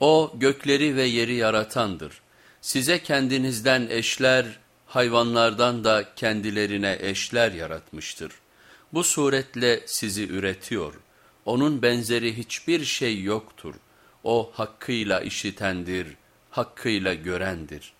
O gökleri ve yeri yaratandır. Size kendinizden eşler, hayvanlardan da kendilerine eşler yaratmıştır. Bu suretle sizi üretiyor. Onun benzeri hiçbir şey yoktur. O hakkıyla işitendir, hakkıyla görendir.''